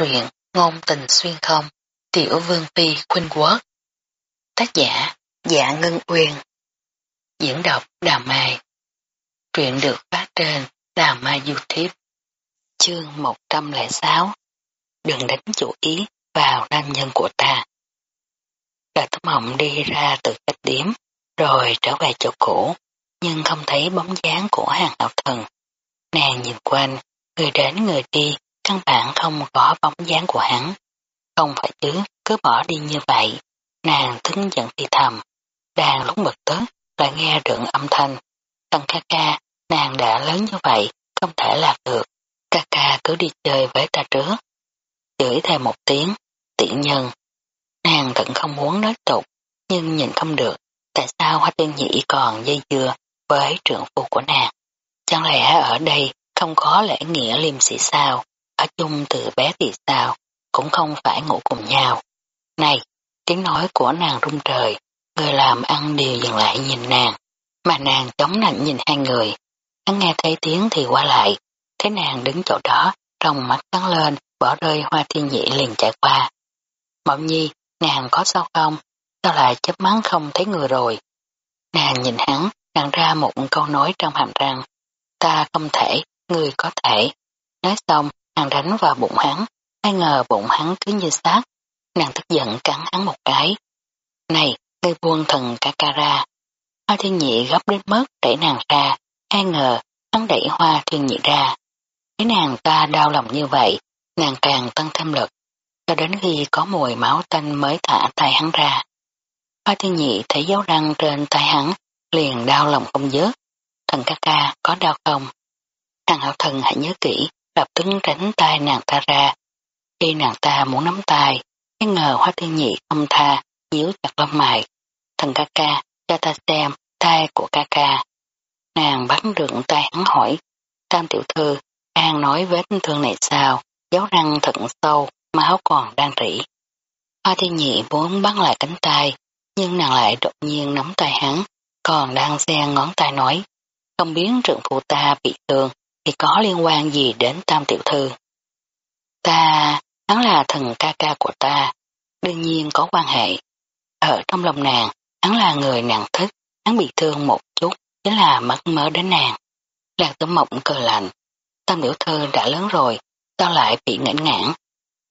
truyện Ngôn tình xuyên không Tiểu Vương Phi Khuynh Quốc. Tác giả Dạ Ngân Uyên. Diễn đọc Đà Mai. Truyện được phát trên Đà Mai Youtube. Chương 106 Đừng đánh chủ ý vào nam nhân của ta. Đà Tấm Mộng đi ra từ cách điểm rồi trở về chỗ cũ nhưng không thấy bóng dáng của hàng hậu thần. Nàng nhìn quanh, người đến người đi căn bản không có bóng dáng của hắn. Không phải chứ, cứ bỏ đi như vậy. Nàng thứng giận thì thầm. Đang lúc bật tức, lại nghe được âm thanh. Tần ca ca, nàng đã lớn như vậy, không thể lạc được. Ca ca cứ đi chơi với ta trước. Chửi thêm một tiếng, tiện nhân. Nàng vẫn không muốn nói tục, nhưng nhìn không được. Tại sao Hoa Tiên Nhĩ còn dây dưa với trưởng phu của nàng? Chẳng lẽ ở đây không có lễ nghĩa liêm sĩ sao? Ở chung từ bé thì sao, cũng không phải ngủ cùng nhau. Này, tiếng nói của nàng rung trời, người làm ăn đều dừng lại nhìn nàng, mà nàng chống nạnh nhìn hai người. Hắn nghe thấy tiếng thì qua lại, thấy nàng đứng chỗ đó, trong mắt trắng lên, bỏ rơi hoa thiên nhị liền chạy qua. Mộng nhi, nàng có sao không? Sao lại chấp mắt không thấy người rồi? Nàng nhìn hắn, nàng ra một câu nói trong hàm răng. Ta không thể, người có thể. Nói xong, nàng đánh vào bụng hắn, ai ngờ bụng hắn cứ như xác, nàng tức giận cắn hắn một cái. Này, ngươi buông thần ca ca ra. Hoa thiên nhị gấp đến mất đẩy nàng ra, ai ngờ hắn đẩy hoa thiên nhị ra. Thấy nàng ta đau lòng như vậy, nàng càng tăng thêm lực, cho đến khi có mùi máu tanh mới thả tay hắn ra. Hoa thiên nhị thấy dấu răng trên tay hắn, liền đau lòng không dứt. Thần ca ca có đau không? Hàng hậu thần hãy nhớ kỹ, lập tức tránh tay nàng ta ra. Khi nàng ta muốn nắm tay, cái ngờ hoa thiên nhị không tha, nhíu chặt lông mày. Thần ca ca, cho ta xem tay của ca ca. Nàng bắn được tay hắn hỏi, tam tiểu thư, An nói vết thương này sao, dấu răng thật sâu, máu còn đang rỉ. Hoa thiên nhị muốn bắn lại cánh tay, nhưng nàng lại đột nhiên nắm tay hắn, còn đang xe ngón tay nói, không biến trượng phụ ta bị thương, thì có liên quan gì đến tam tiểu thư. Ta, hắn là thần ca ca của ta, đương nhiên có quan hệ. Ở trong lòng nàng, hắn là người nàng thích, hắn bị thương một chút, chính là mất mớ đến nàng. Lạc tử mộng cờ lạnh, tam tiểu thư đã lớn rồi, sao lại bị ngẩn ngãn.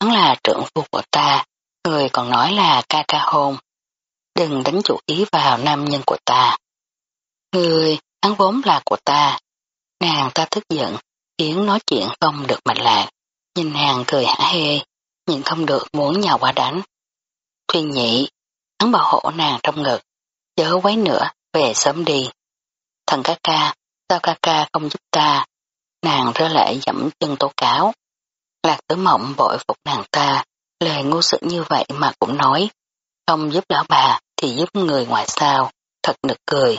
Hắn là trưởng phu của ta, người còn nói là ca ca hôn. Đừng đánh chủ ý vào nam nhân của ta. Người, hắn vốn là của ta, Nàng ta tức giận, khiến nói chuyện không được mạch lạc, nhìn nàng cười hả hê, nhìn không được muốn nhào qua đánh. Thuyền nhị, hắn bảo hộ nàng trong ngực, chớ quấy nữa, về sớm đi. Thần ca ca, sao ca ca không giúp ta? Nàng rơ lệ dẫm chân tố cáo. Lạc tử mộng bội phục nàng ta, lời ngu sự như vậy mà cũng nói, không giúp lão bà thì giúp người ngoài sao, thật nực cười.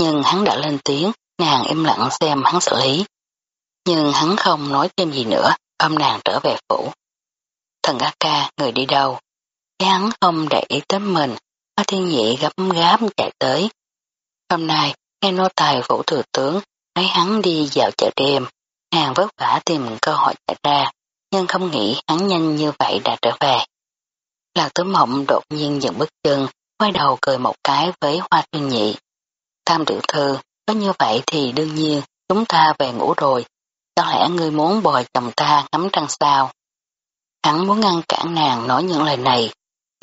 Nhưng hắn đã lên tiếng, Nàng im lặng xem hắn xử lý. Nhưng hắn không nói thêm gì nữa, ôm nàng trở về phủ. Thần A ca, người đi đâu? thấy hắn không để ý tới mình, Hoa Thiên Nhị gấp gáp chạy tới. Hôm nay, nghe nô tài phủ thừa tướng, nói hắn đi vào chợ đêm, nàng vất vả tìm cơ hội chạy ra, nhưng không nghĩ hắn nhanh như vậy đã trở về. Lạc tử mộng đột nhiên dừng bước chân, quay đầu cười một cái với Hoa Thiên Nhị. Tam tiểu thư, có như vậy thì đương nhiên chúng ta về ngủ rồi. Chẳng lẽ ngươi muốn bồi chồng ta ngắm trăng sao? Hắn muốn ngăn cản nàng nói những lời này,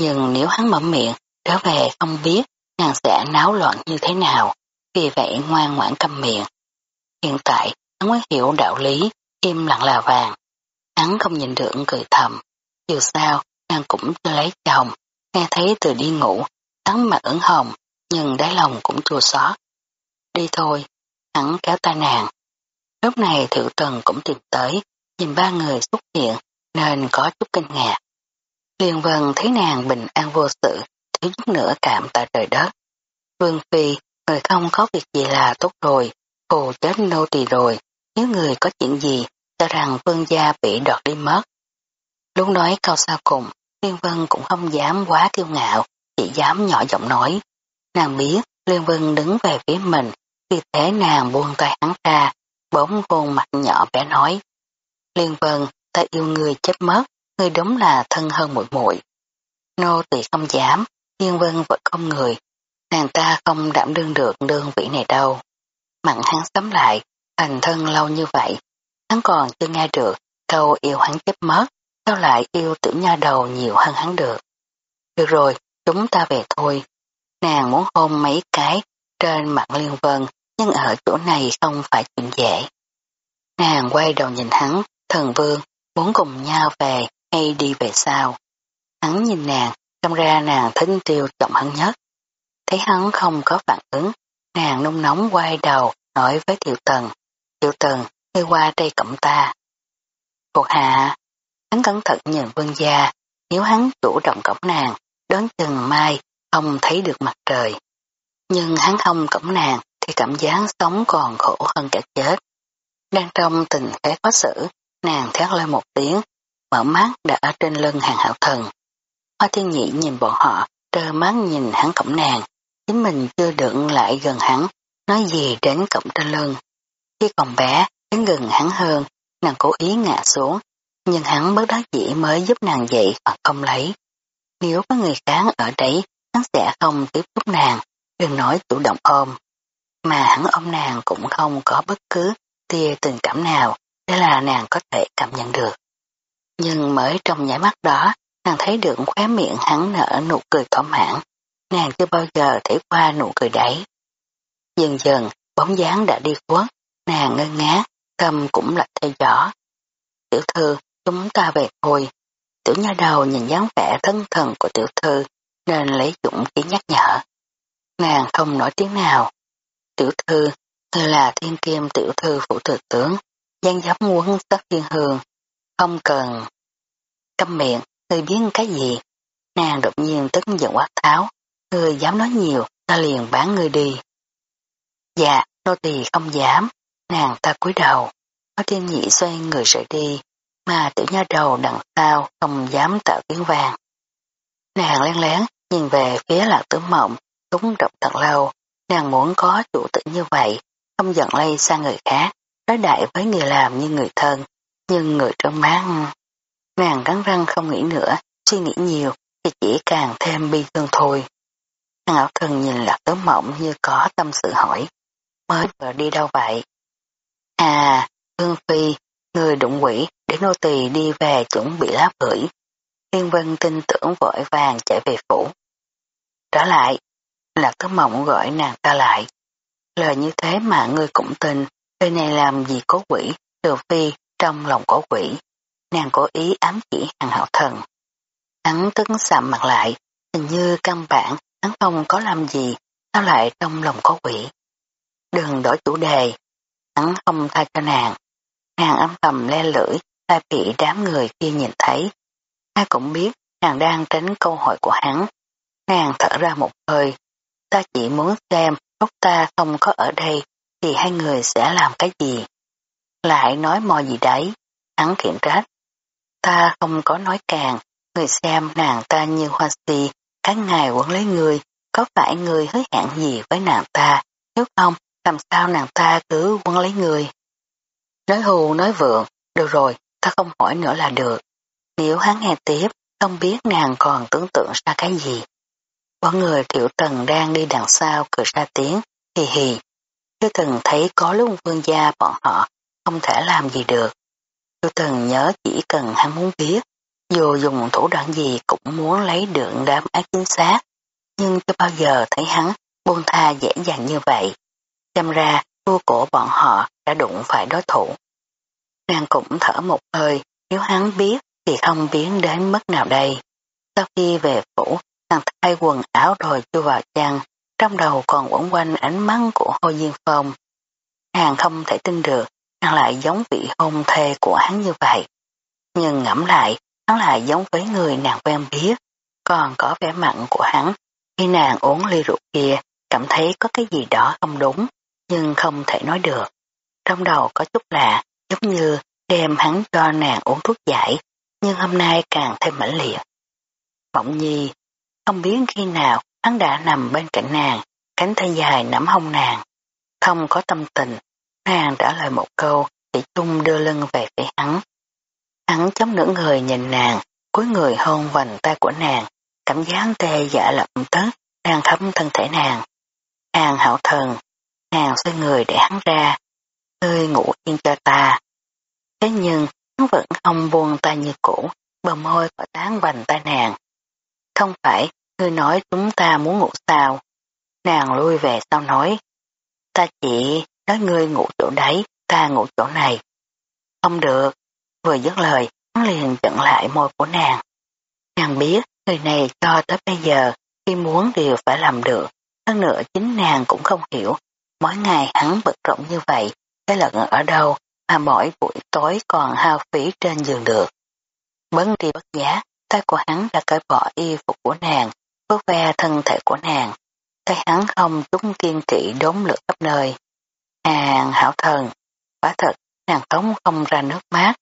nhưng nếu hắn mở miệng, trở về không biết nàng sẽ náo loạn như thế nào, vì vậy ngoan ngoãn câm miệng. Hiện tại, hắn mới hiểu đạo lý, im lặng là vàng. Hắn không nhìn được cười thầm, dù sao, nàng cũng chưa lấy chồng, nghe thấy từ đi ngủ, hắn mặt ửng hồng, nhưng đáy lòng cũng chua xót. Đi thôi, hắn kéo tay nàng. Lúc này Thiệu tần cũng tìm tới, nhìn ba người xuất hiện nên có chút kinh ngạc. Liên vân thấy nàng bình an vô sự, thiếu chút nữa cảm tại trời đất. Vương Phi, người không có việc gì là tốt rồi, phù chết nô tỳ rồi, nếu người có chuyện gì, cho rằng vương gia bị đọt đi mất. Lúc nói câu sau cùng, Liên Vân cũng không dám quá kiêu ngạo, chỉ dám nhỏ giọng nói. Nàng biết Liên Vân đứng về phía mình, vì thế nàng buông tay hắn ra, bỗng khuôn mặt nhỏ bé nói. Liên vân, ta yêu người chết mất, người đúng là thân hơn muội muội. Nô tỳ không dám, liên Vân vẫn không người, nàng ta không đảm đương được đơn vị này đâu. Mặn hắn sắm lại, thành thân lâu như vậy, hắn còn chưa nghe được câu yêu hắn chết mất, sao lại yêu tử nha đầu nhiều hơn hắn được. Được rồi, chúng ta về thôi. Nàng muốn hôn mấy cái trên mặt liên vân, nhưng ở chỗ này không phải chuyện dễ. Nàng quay đầu nhìn hắn, thần vương, muốn cùng nhau về hay đi về sao. Hắn nhìn nàng, trong ra nàng thính tiêu trọng hắn nhất. Thấy hắn không có phản ứng, nàng nung nóng quay đầu nói với tiểu tần. Tiểu tần, ngươi qua đây cộng ta. Thuộc hạ, hắn cẩn thận nhìn vương gia, nếu hắn chủ động cổng nàng, đón chừng mai, không thấy được mặt trời. Nhưng hắn không cổng nàng thì cảm giác sống còn khổ hơn cả chết. Đang trong tình thế khó xử, nàng thét lên một tiếng, mở mắt đã ở trên lưng hàng hảo thần. Hoa thiên nhị nhìn bọn họ, trơ mắt nhìn hắn cổng nàng, chính mình chưa đựng lại gần hắn, nói gì đến cổng trên lưng. Khi còn bé, đến gần hắn hơn, nàng cố ý ngã xuống, nhưng hắn bất đắc dĩ mới giúp nàng dậy hoặc không lấy. Nếu có người khác ở đấy, hắn sẽ không tiếp xúc nàng, đừng nói chủ động ôm. Mà hắn ôm nàng cũng không có bất cứ tia tình cảm nào, để là nàng có thể cảm nhận được. Nhưng mới trong nháy mắt đó, nàng thấy được khóe miệng hắn nở nụ cười thỏa mãn. Nàng chưa bao giờ thấy qua nụ cười đấy. Dần dần, bóng dáng đã đi khuất, nàng ngơ ngác, tâm cũng lạnh theo gió. Tiểu thư, chúng ta về thôi. Tiểu nha đầu nhìn dáng vẻ thân thần của tiểu thư, nên lấy dụng khí nhắc nhở. Nàng không nói tiếng nào. Tiểu thư, người là thiên kim tiểu thư phủ thừa tướng, gian dám quân tất thiên hương. Không cần. Câm miệng, người biết cái gì? Nàng đột nhiên tức giận quát tháo. người dám nói nhiều, ta liền bán người đi. Dạ, nô tỳ không dám. Nàng ta cúi đầu. Có thiên nhị xoay người rời đi, mà tiểu nha đầu đằng sau không dám tạo tiếng vàng. Nàng lén lén nhìn về phía lạc tử mộng, túng động thật lâu, nàng muốn có chủ tử như vậy, không giận lây sang người khác, đối đại với người làm như người thân, nhưng người trong mắt. Nàng cắn răng không nghĩ nữa, suy nghĩ nhiều thì chỉ càng thêm bi thương thôi. Nàng ảo thần nhìn lạc tớ mộng như có tâm sự hỏi, mới vừa đi đâu vậy? À, Hương Phi, người đụng quỷ để nô tỳ đi về chuẩn bị lá gửi. Liên Vân tin tưởng vội vàng chạy về phủ. Trở lại, là cứ Mộng gọi nàng ta lại. Lời như thế mà ngươi cũng tin, đây này làm gì có quỷ, trừ phi trong lòng có quỷ. Nàng cố ý ám chỉ hàng hậu thần. Hắn tức sạm mặt lại, hình như căn bản hắn không có làm gì, sao lại trong lòng có quỷ. Đừng đổi chủ đề, hắn không tha cho nàng. Nàng âm thầm le lưỡi, ta bị đám người kia nhìn thấy. Ai cũng biết nàng đang tránh câu hỏi của hắn. Nàng thở ra một hơi. Ta chỉ muốn xem lúc ta không có ở đây thì hai người sẽ làm cái gì. Lại nói mò gì đấy. Hắn khiển trách. Ta không có nói càng. Người xem nàng ta như hoa si. Các ngài quấn lấy người. Có phải người hứa hẹn gì với nàng ta? Nếu không, làm sao nàng ta cứ quấn lấy người? Nói hù nói vượng. Được rồi, ta không hỏi nữa là được. Nếu hắn nghe tiếp, không biết nàng còn tưởng tượng ra cái gì. Có người tiểu trần đang đi đằng sau cười ra tiếng, hì hì. Chưa từng thấy có lúc vương gia bọn họ không thể làm gì được. Chưa từng nhớ chỉ cần hắn muốn biết, dù dùng thủ đoạn gì cũng muốn lấy được đám ác chính xác, nhưng chưa bao giờ thấy hắn buông tha dễ dàng như vậy. Chăm ra, vua cổ bọn họ đã đụng phải đối thủ. Nàng cũng thở một hơi, nếu hắn biết thì không biến đến mức nào đây. Sau khi về phủ, nàng thay quần áo rồi chui vào chăn, trong đầu còn quẩn quanh ánh mắt của Hồ Diên Phong. Nàng không thể tin được, nàng lại giống vị hôn thê của hắn như vậy. Nhưng ngẫm lại, hắn lại giống với người nàng quen biết, còn có vẻ mặn của hắn. Khi nàng uống ly rượu kia, cảm thấy có cái gì đó không đúng, nhưng không thể nói được. Trong đầu có chút lạ, giống như đem hắn cho nàng uống thuốc giải, nhưng hôm nay càng thêm mãnh liệt. Mộng nhi, không biết khi nào hắn đã nằm bên cạnh nàng, cánh tay dài nắm hông nàng. Không có tâm tình, nàng trả lời một câu, chỉ chung đưa lưng về phía hắn. Hắn chống nửa người nhìn nàng, cuối người hôn vành tay của nàng, cảm giác tê dạ lậm tức, đang thấm thân thể nàng. Hàng hảo thần, nàng xoay người để hắn ra, ngươi ngủ yên cho ta. Thế nhưng, hắn vẫn không buông tay như cũ, bờ môi có tán vành tay nàng. Không phải, ngươi nói chúng ta muốn ngủ sao. Nàng lui về sau nói, ta chỉ nói ngươi ngủ chỗ đấy, ta ngủ chỗ này. Không được, vừa dứt lời, hắn liền chặn lại môi của nàng. Nàng biết, người này cho tới bây giờ, khi muốn đều phải làm được. Hơn nữa chính nàng cũng không hiểu, mỗi ngày hắn bực rộng như vậy, cái lận ở đâu mà mỗi buổi tối còn hao phí trên giường được. Bấn đi bất giá, tay của hắn đã cởi bỏ y phục của nàng, vớt ve thân thể của nàng. Tay hắn không chút kiên kỵ đốn lửa khắp nơi. Hàng hảo thần, quả thật, nàng tống không ra nước mát.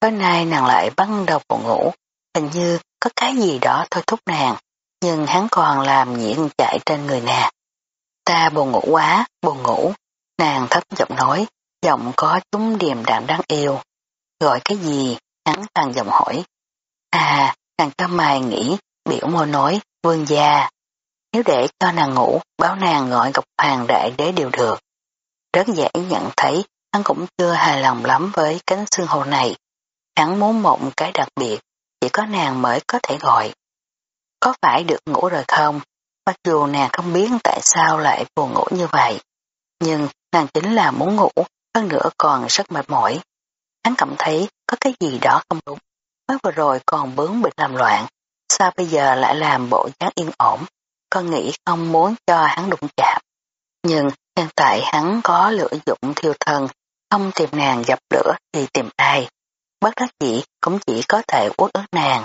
Tối nay nàng lại bắt đầu buồn ngủ, hình như có cái gì đó thôi thúc nàng, nhưng hắn còn làm nhiễn chạy trên người nàng. Ta buồn ngủ quá, buồn ngủ, nàng thấp giọng nói, giọng có chúng điềm đạm đáng yêu. Gọi cái gì? Hắn tàn giọng hỏi. À, nàng cao mày nghĩ, biểu môi nói, vương gia. Nếu để cho nàng ngủ, báo nàng gọi Ngọc Hoàng Đại Đế đều được. Rất dễ nhận thấy, hắn cũng chưa hài lòng lắm với cánh xương hồ này. Hắn muốn mộng cái đặc biệt, chỉ có nàng mới có thể gọi. Có phải được ngủ rồi không? Mặc dù nàng không biết tại sao lại buồn ngủ như vậy. Nhưng nàng chính là muốn ngủ, hơn nữa còn rất mệt mỏi. Hắn cảm thấy có cái gì đó không đúng. Mới vừa rồi còn bướng bịch làm loạn, sao bây giờ lại làm bộ dáng yên ổn, con nghĩ không muốn cho hắn đụng chạm. Nhưng hiện tại hắn có lửa dụng thiêu thân, không tìm nàng dập lửa thì tìm ai. Bất đắc dĩ cũng chỉ có thể uất ức nàng.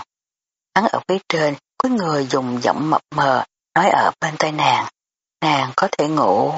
Hắn ở phía trên, có người dùng giọng mập mờ, nói ở bên tay nàng. Nàng có thể ngủ.